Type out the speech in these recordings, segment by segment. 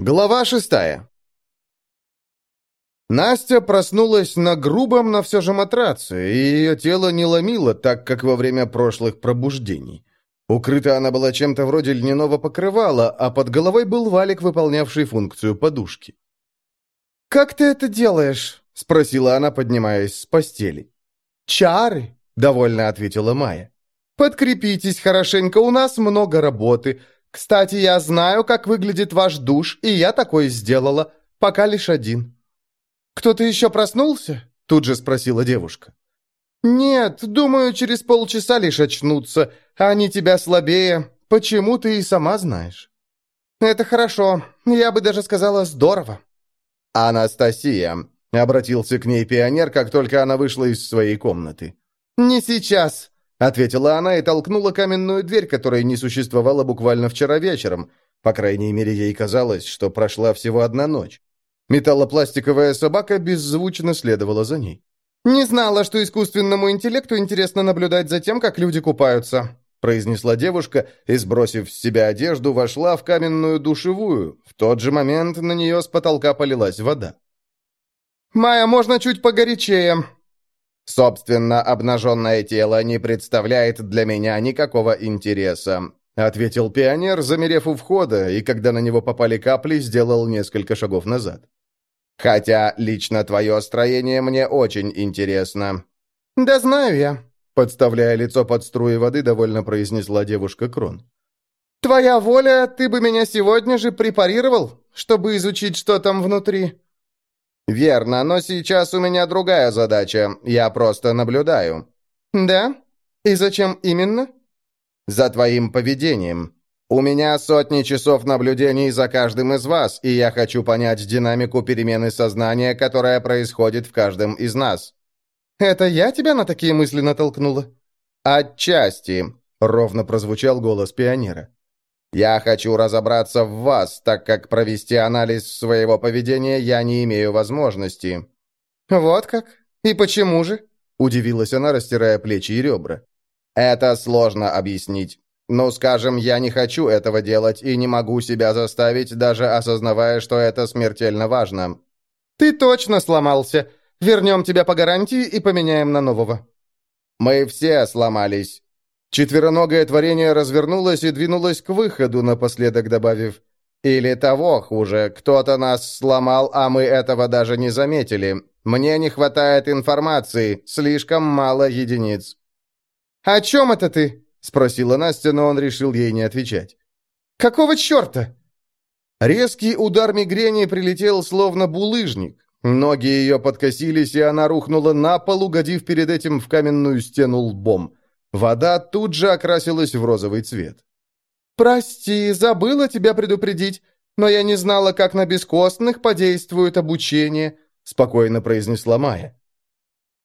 Глава шестая. Настя проснулась на грубом, но все же матраце, и ее тело не ломило так, как во время прошлых пробуждений. Укрыта она была чем-то вроде льняного покрывала, а под головой был валик, выполнявший функцию подушки. «Как ты это делаешь?» — спросила она, поднимаясь с постели. «Чары», — довольно ответила Майя. «Подкрепитесь хорошенько, у нас много работы. Кстати, я знаю, как выглядит ваш душ, и я такое сделала, пока лишь один». «Кто-то еще проснулся?» — тут же спросила девушка. «Нет, думаю, через полчаса лишь очнутся. Они тебя слабее. Почему ты и сама знаешь?» «Это хорошо. Я бы даже сказала, здорово». «Анастасия», — обратился к ней пионер, как только она вышла из своей комнаты. «Не сейчас», — ответила она и толкнула каменную дверь, которая не существовала буквально вчера вечером. По крайней мере, ей казалось, что прошла всего одна ночь. Металлопластиковая собака беззвучно следовала за ней. «Не знала, что искусственному интеллекту интересно наблюдать за тем, как люди купаются», произнесла девушка и, сбросив с себя одежду, вошла в каменную душевую. В тот же момент на нее с потолка полилась вода. «Майя, можно чуть погорячее?» «Собственно, обнаженное тело не представляет для меня никакого интереса», ответил пионер, замерев у входа, и когда на него попали капли, сделал несколько шагов назад. «Хотя лично твое строение мне очень интересно». «Да знаю я», подставляя лицо под струи воды, довольно произнесла девушка Крон. «Твоя воля, ты бы меня сегодня же препарировал, чтобы изучить, что там внутри?» «Верно, но сейчас у меня другая задача. Я просто наблюдаю». «Да? И зачем именно?» «За твоим поведением. У меня сотни часов наблюдений за каждым из вас, и я хочу понять динамику перемены сознания, которая происходит в каждом из нас». «Это я тебя на такие мысли натолкнула?» «Отчасти», — ровно прозвучал голос пионера. Я хочу разобраться в вас, так как провести анализ своего поведения я не имею возможности». «Вот как? И почему же?» — удивилась она, растирая плечи и ребра. «Это сложно объяснить. Ну, скажем, я не хочу этого делать и не могу себя заставить, даже осознавая, что это смертельно важно». «Ты точно сломался. Вернем тебя по гарантии и поменяем на нового». «Мы все сломались. Четвероногое творение развернулось и двинулось к выходу, напоследок добавив «Или того хуже, кто-то нас сломал, а мы этого даже не заметили. Мне не хватает информации, слишком мало единиц». «О чем это ты?» — спросила Настя, но он решил ей не отвечать. «Какого черта?» Резкий удар мигрени прилетел словно булыжник. Ноги ее подкосились, и она рухнула на пол, угодив перед этим в каменную стену лбом. Вода тут же окрасилась в розовый цвет. «Прости, забыла тебя предупредить, но я не знала, как на бескостных подействует обучение», спокойно произнесла Майя.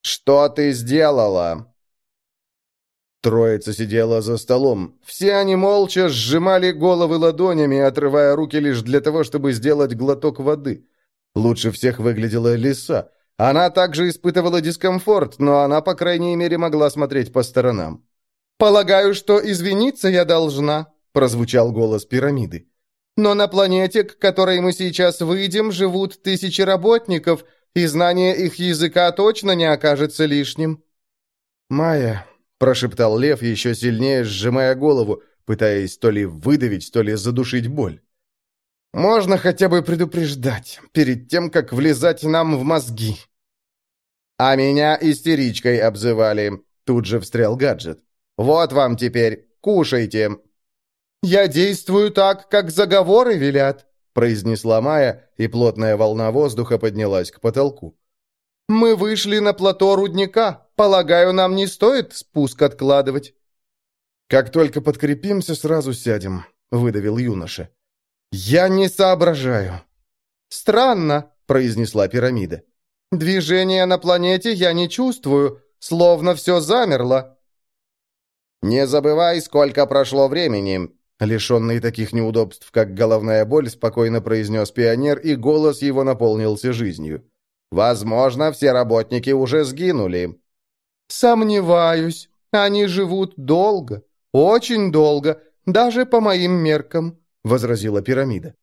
«Что ты сделала?» Троица сидела за столом. Все они молча сжимали головы ладонями, отрывая руки лишь для того, чтобы сделать глоток воды. Лучше всех выглядела лиса. Она также испытывала дискомфорт, но она, по крайней мере, могла смотреть по сторонам. «Полагаю, что извиниться я должна», — прозвучал голос пирамиды. «Но на планете, к которой мы сейчас выйдем, живут тысячи работников, и знание их языка точно не окажется лишним». «Майя», — прошептал Лев, еще сильнее сжимая голову, пытаясь то ли выдавить, то ли задушить боль. Можно хотя бы предупреждать, перед тем, как влезать нам в мозги. А меня истеричкой обзывали. Тут же встрял гаджет. Вот вам теперь, кушайте. Я действую так, как заговоры велят, произнесла Майя, и плотная волна воздуха поднялась к потолку. Мы вышли на плато рудника. Полагаю, нам не стоит спуск откладывать. Как только подкрепимся, сразу сядем, выдавил юноша. «Я не соображаю». «Странно», — произнесла пирамида. «Движения на планете я не чувствую, словно все замерло». «Не забывай, сколько прошло времени», — лишенный таких неудобств, как головная боль, спокойно произнес пионер, и голос его наполнился жизнью. «Возможно, все работники уже сгинули». «Сомневаюсь. Они живут долго, очень долго, даже по моим меркам», — возразила пирамида.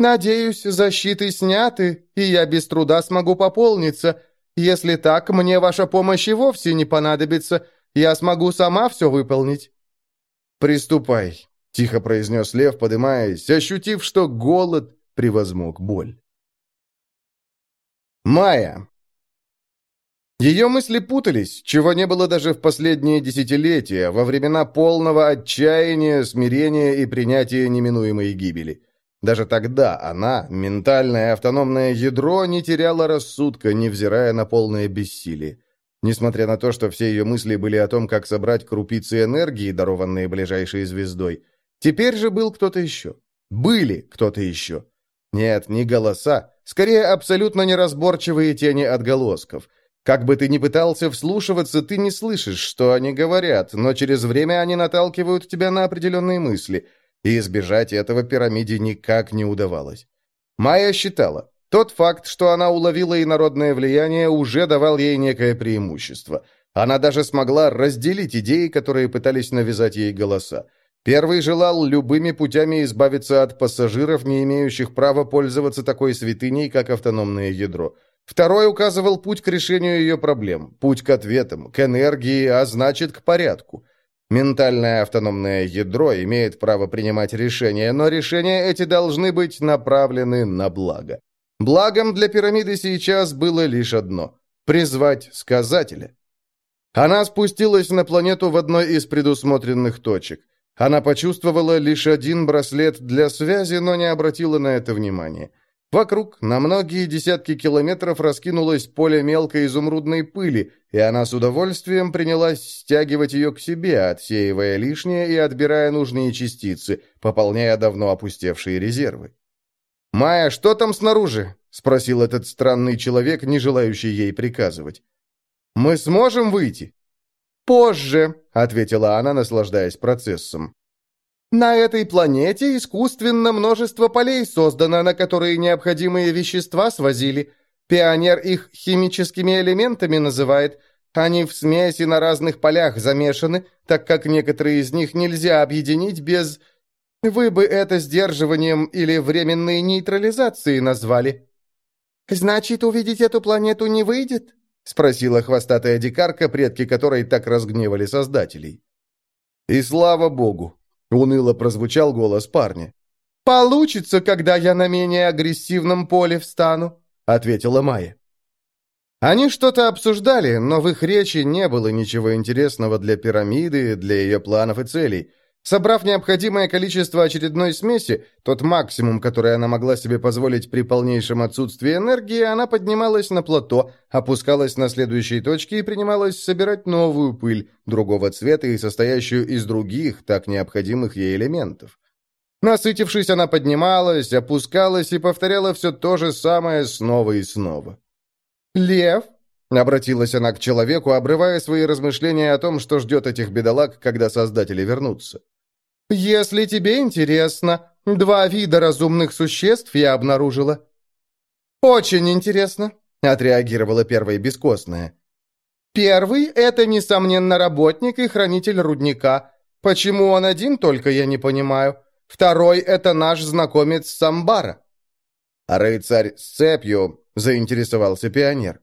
Надеюсь, защиты сняты, и я без труда смогу пополниться. Если так, мне ваша помощь и вовсе не понадобится. Я смогу сама все выполнить». «Приступай», — тихо произнес Лев, подымаясь, ощутив, что голод превозмог боль. Майя. Ее мысли путались, чего не было даже в последние десятилетия, во времена полного отчаяния, смирения и принятия неминуемой гибели. Даже тогда она, ментальное автономное ядро, не теряла рассудка, невзирая на полное бессилие. Несмотря на то, что все ее мысли были о том, как собрать крупицы энергии, дарованные ближайшей звездой, теперь же был кто-то еще. Были кто-то еще. Нет, не голоса, скорее абсолютно неразборчивые тени отголосков. Как бы ты ни пытался вслушиваться, ты не слышишь, что они говорят, но через время они наталкивают тебя на определенные мысли – и избежать этого пирамиде никак не удавалось. Майя считала, тот факт, что она уловила инородное влияние, уже давал ей некое преимущество. Она даже смогла разделить идеи, которые пытались навязать ей голоса. Первый желал любыми путями избавиться от пассажиров, не имеющих права пользоваться такой святыней, как автономное ядро. Второй указывал путь к решению ее проблем, путь к ответам, к энергии, а значит, к порядку. Ментальное автономное ядро имеет право принимать решения, но решения эти должны быть направлены на благо. Благом для пирамиды сейчас было лишь одно – призвать сказателя. Она спустилась на планету в одной из предусмотренных точек. Она почувствовала лишь один браслет для связи, но не обратила на это внимания. Вокруг на многие десятки километров раскинулось поле мелкой изумрудной пыли, и она с удовольствием принялась стягивать ее к себе, отсеивая лишнее и отбирая нужные частицы, пополняя давно опустевшие резервы. «Майя, что там снаружи?» — спросил этот странный человек, не желающий ей приказывать. «Мы сможем выйти?» «Позже», — ответила она, наслаждаясь процессом. На этой планете искусственно множество полей создано, на которые необходимые вещества свозили. Пионер их химическими элементами называет. Они в смеси на разных полях замешаны, так как некоторые из них нельзя объединить без... Вы бы это сдерживанием или временной нейтрализацией назвали. «Значит, увидеть эту планету не выйдет?» — спросила хвостатая дикарка, предки которой так разгневали создателей. «И слава богу!» Уныло прозвучал голос парня. «Получится, когда я на менее агрессивном поле встану», — ответила Майя. Они что-то обсуждали, но в их речи не было ничего интересного для пирамиды, для ее планов и целей. Собрав необходимое количество очередной смеси, тот максимум, который она могла себе позволить при полнейшем отсутствии энергии, она поднималась на плато, опускалась на следующие точки и принималась собирать новую пыль, другого цвета и состоящую из других, так необходимых ей элементов. Насытившись, она поднималась, опускалась и повторяла все то же самое снова и снова. «Лев?» — обратилась она к человеку, обрывая свои размышления о том, что ждет этих бедолаг, когда создатели вернутся. «Если тебе интересно, два вида разумных существ я обнаружила». «Очень интересно», — отреагировала первая бескостная. «Первый — это, несомненно, работник и хранитель рудника. Почему он один, только я не понимаю. Второй — это наш знакомец Самбара». «Рыцарь с цепью», — заинтересовался пионер.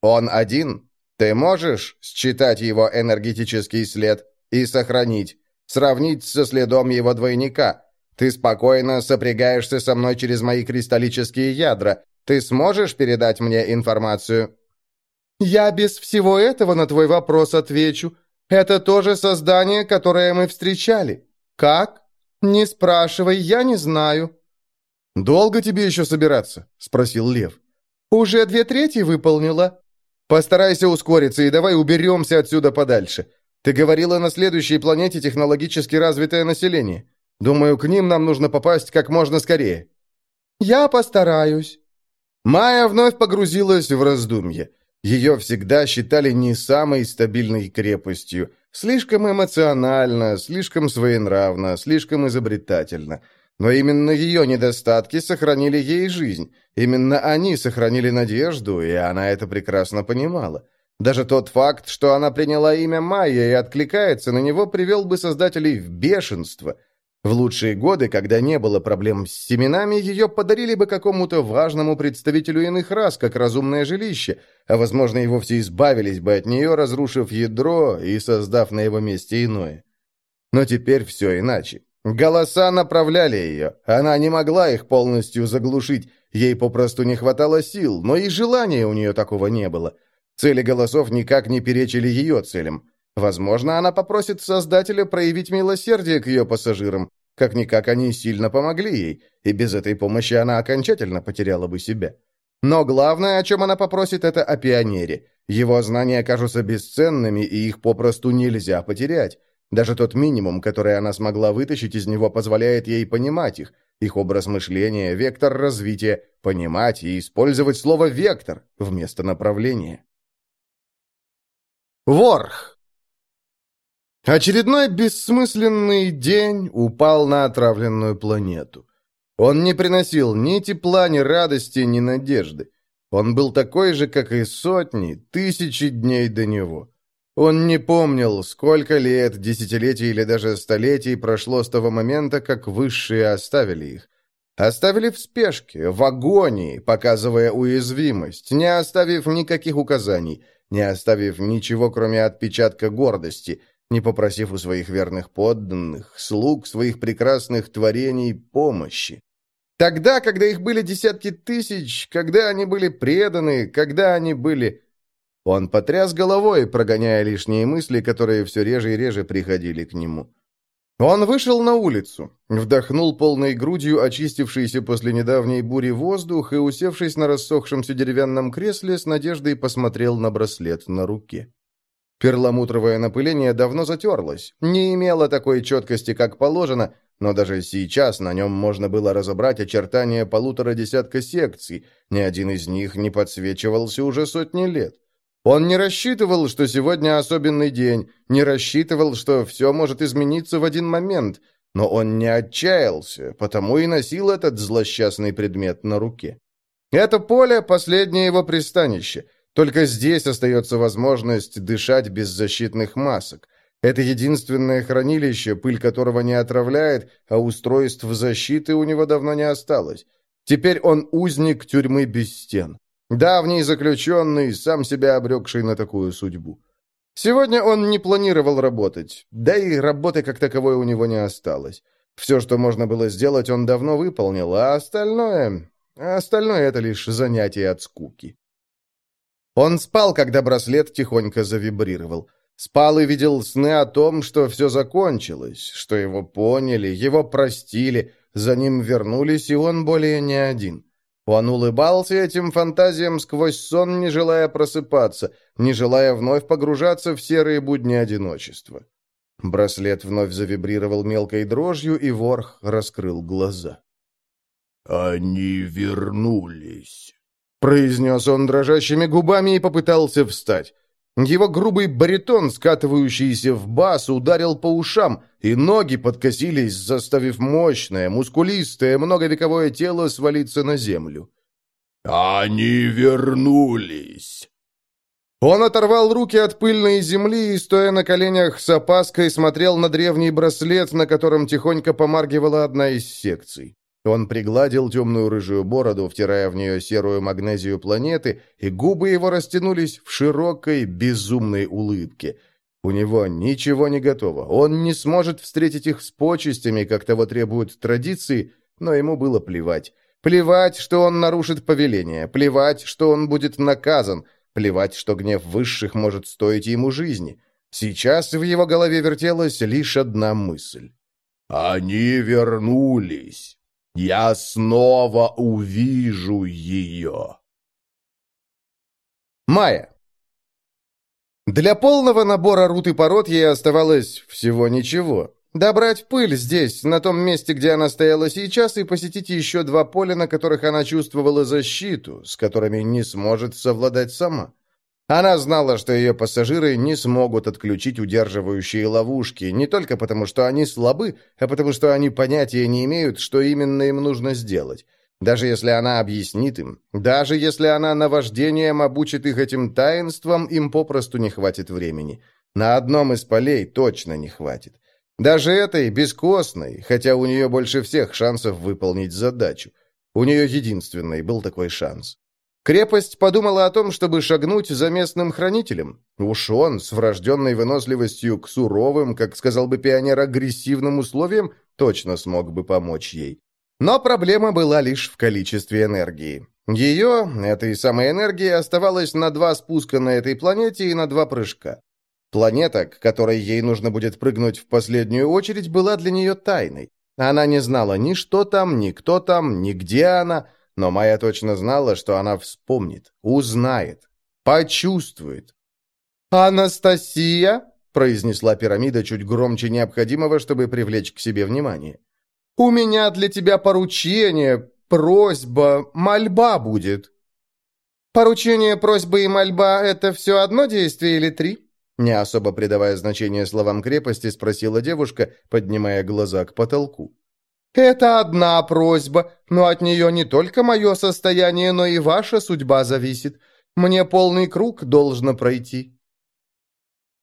«Он один? Ты можешь считать его энергетический след и сохранить?» Сравнить со следом его двойника. Ты спокойно сопрягаешься со мной через мои кристаллические ядра. Ты сможешь передать мне информацию?» «Я без всего этого на твой вопрос отвечу. Это тоже создание, которое мы встречали. Как? Не спрашивай, я не знаю». «Долго тебе еще собираться?» — спросил Лев. «Уже две трети выполнила». «Постарайся ускориться и давай уберемся отсюда подальше. Ты говорила, на следующей планете технологически развитое население. Думаю, к ним нам нужно попасть как можно скорее». «Я постараюсь». Майя вновь погрузилась в раздумье. Ее всегда считали не самой стабильной крепостью. Слишком эмоционально, слишком своенравно, слишком изобретательно. Но именно ее недостатки сохранили ей жизнь. Именно они сохранили надежду, и она это прекрасно понимала. Даже тот факт, что она приняла имя Майя и откликается на него, привел бы создателей в бешенство. В лучшие годы, когда не было проблем с семенами, ее подарили бы какому-то важному представителю иных рас, как разумное жилище, а, возможно, и вовсе избавились бы от нее, разрушив ядро и создав на его месте иное. Но теперь все иначе. Голоса направляли ее. Она не могла их полностью заглушить, ей попросту не хватало сил, но и желания у нее такого не было. Цели голосов никак не перечили ее целям. Возможно, она попросит Создателя проявить милосердие к ее пассажирам. Как-никак они сильно помогли ей, и без этой помощи она окончательно потеряла бы себя. Но главное, о чем она попросит, это о пионере. Его знания кажутся бесценными, и их попросту нельзя потерять. Даже тот минимум, который она смогла вытащить из него, позволяет ей понимать их, их образ мышления, вектор развития, понимать и использовать слово «вектор» вместо направления. Ворх Очередной бессмысленный день упал на отравленную планету. Он не приносил ни тепла, ни радости, ни надежды. Он был такой же, как и сотни, тысячи дней до него. Он не помнил, сколько лет, десятилетий или даже столетий прошло с того момента, как высшие оставили их. Оставили в спешке, в агонии, показывая уязвимость, не оставив никаких указаний, не оставив ничего, кроме отпечатка гордости, не попросив у своих верных подданных, слуг своих прекрасных творений помощи. Тогда, когда их были десятки тысяч, когда они были преданы, когда они были... Он потряс головой, прогоняя лишние мысли, которые все реже и реже приходили к нему. Он вышел на улицу, вдохнул полной грудью очистившийся после недавней бури воздух и, усевшись на рассохшемся деревянном кресле, с надеждой посмотрел на браслет на руке. Перламутровое напыление давно затерлось, не имело такой четкости, как положено, но даже сейчас на нем можно было разобрать очертания полутора десятка секций, ни один из них не подсвечивался уже сотни лет. Он не рассчитывал, что сегодня особенный день, не рассчитывал, что все может измениться в один момент, но он не отчаялся, потому и носил этот злосчастный предмет на руке. Это поле — последнее его пристанище — только здесь остается возможность дышать без защитных масок. Это единственное хранилище, пыль которого не отравляет, а устройств защиты у него давно не осталось. Теперь он узник тюрьмы без стен. Давний заключенный, сам себя обрекший на такую судьбу. Сегодня он не планировал работать, да и работы как таковой у него не осталось. Все, что можно было сделать, он давно выполнил, а остальное... А остальное — это лишь занятие от скуки. Он спал, когда браслет тихонько завибрировал. Спал и видел сны о том, что все закончилось, что его поняли, его простили, за ним вернулись, и он более не один. Он улыбался этим фантазиям сквозь сон, не желая просыпаться, не желая вновь погружаться в серые будни одиночества. Браслет вновь завибрировал мелкой дрожью, и Ворх раскрыл глаза. «Они вернулись». Произнес он дрожащими губами и попытался встать. Его грубый баритон, скатывающийся в бас, ударил по ушам, и ноги подкосились, заставив мощное, мускулистое, многовековое тело свалиться на землю. «Они вернулись!» Он оторвал руки от пыльной земли и, стоя на коленях с опаской, смотрел на древний браслет, на котором тихонько помаргивала одна из секций. Он пригладил темную рыжую бороду, втирая в нее серую магнезию планеты, и губы его растянулись в широкой, безумной улыбке. У него ничего не готово. Он не сможет встретить их с почестями, как того требуют традиции, но ему было плевать. Плевать, что он нарушит повеление, плевать, что он будет наказан, плевать, что гнев высших может стоить ему жизни. Сейчас в его голове вертелась лишь одна мысль. «Они вернулись!» Я снова увижу ее. Майя. Для полного набора рут и пород ей оставалось всего ничего. Добрать пыль здесь, на том месте, где она стояла сейчас, и посетить еще два поля, на которых она чувствовала защиту, с которыми не сможет совладать сама. Она знала, что ее пассажиры не смогут отключить удерживающие ловушки, не только потому, что они слабы, а потому, что они понятия не имеют, что именно им нужно сделать. Даже если она объяснит им, даже если она наваждением обучит их этим таинствам, им попросту не хватит времени. На одном из полей точно не хватит. Даже этой, бескостной, хотя у нее больше всех шансов выполнить задачу. У нее единственный был такой шанс. Крепость подумала о том, чтобы шагнуть за местным хранителем. Уж он, с врожденной выносливостью к суровым, как сказал бы пионер, агрессивным условиям, точно смог бы помочь ей. Но проблема была лишь в количестве энергии. Ее, этой самой энергии, оставалось на два спуска на этой планете и на два прыжка. Планета, к которой ей нужно будет прыгнуть в последнюю очередь, была для нее тайной. Она не знала ни что там, ни кто там, ни где она – но Майя точно знала, что она вспомнит, узнает, почувствует. «Анастасия!» — произнесла пирамида чуть громче необходимого, чтобы привлечь к себе внимание. «У меня для тебя поручение, просьба, мольба будет». «Поручение, просьба и мольба — это все одно действие или три?» Не особо придавая значения словам крепости, спросила девушка, поднимая глаза к потолку. «Это одна просьба, но от нее не только мое состояние, но и ваша судьба зависит. Мне полный круг должно пройти».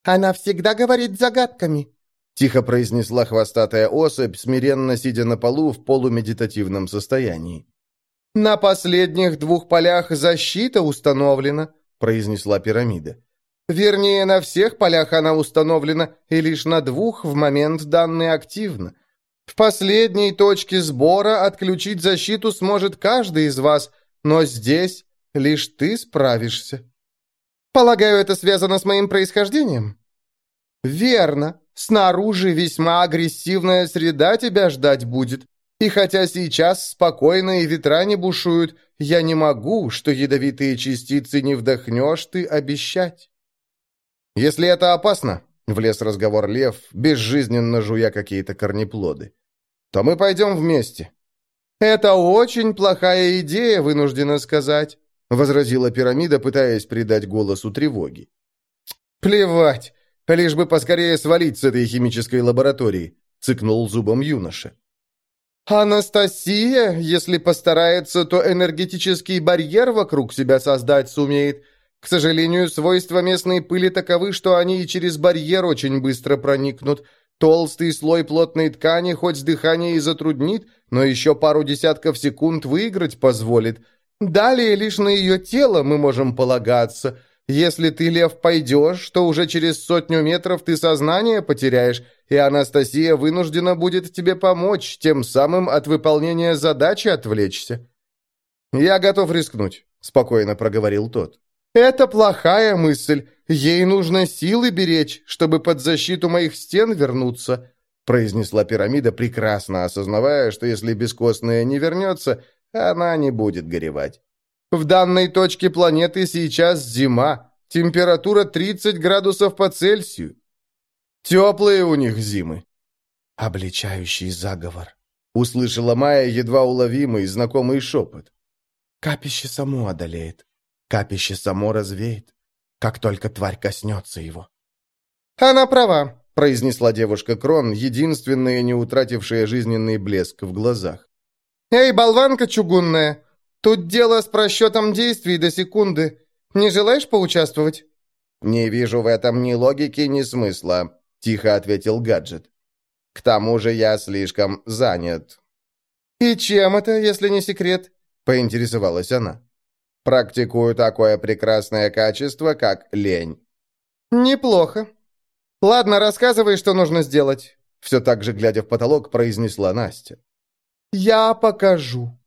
«Она всегда говорит загадками», — тихо произнесла хвостатая особь, смиренно сидя на полу в полумедитативном состоянии. «На последних двух полях защита установлена», — произнесла пирамида. «Вернее, на всех полях она установлена, и лишь на двух в момент данной активно. В последней точке сбора отключить защиту сможет каждый из вас, но здесь лишь ты справишься. Полагаю, это связано с моим происхождением? Верно. Снаружи весьма агрессивная среда тебя ждать будет. И хотя сейчас спокойно и ветра не бушуют, я не могу, что ядовитые частицы не вдохнешь ты обещать. Если это опасно, Влез разговор лев, безжизненно жуя какие-то корнеплоды. «То мы пойдем вместе». «Это очень плохая идея, вынуждена сказать», — возразила пирамида, пытаясь придать голосу тревоги. «Плевать, лишь бы поскорее свалить с этой химической лаборатории», — цыкнул зубом юноша. «Анастасия, если постарается, то энергетический барьер вокруг себя создать сумеет. К сожалению, свойства местной пыли таковы, что они и через барьер очень быстро проникнут. Толстый слой плотной ткани хоть дыхание и затруднит, но еще пару десятков секунд выиграть позволит. Далее лишь на ее тело мы можем полагаться. Если ты, Лев, пойдешь, то уже через сотню метров ты сознание потеряешь, и Анастасия вынуждена будет тебе помочь, тем самым от выполнения задачи отвлечься». «Я готов рискнуть», — спокойно проговорил тот. «Это плохая мысль. Ей нужно силы беречь, чтобы под защиту моих стен вернуться», произнесла пирамида, прекрасно осознавая, что если бескостная не вернется, она не будет горевать. «В данной точке планеты сейчас зима. Температура 30 градусов по Цельсию. Теплые у них зимы». «Обличающий заговор», — услышала Майя едва уловимый знакомый шепот. «Капище само одолеет. Капище само развеет, как только тварь коснется его. «Она права», — произнесла девушка Крон, единственная, не утратившая жизненный блеск в глазах. «Эй, болванка чугунная, тут дело с просчетом действий до секунды. Не желаешь поучаствовать?» «Не вижу в этом ни логики, ни смысла», — тихо ответил гаджет. «К тому же я слишком занят». «И чем это, если не секрет?» — поинтересовалась она. Практикую такое прекрасное качество, как лень». «Неплохо. Ладно, рассказывай, что нужно сделать», — все так же, глядя в потолок, произнесла Настя. «Я покажу».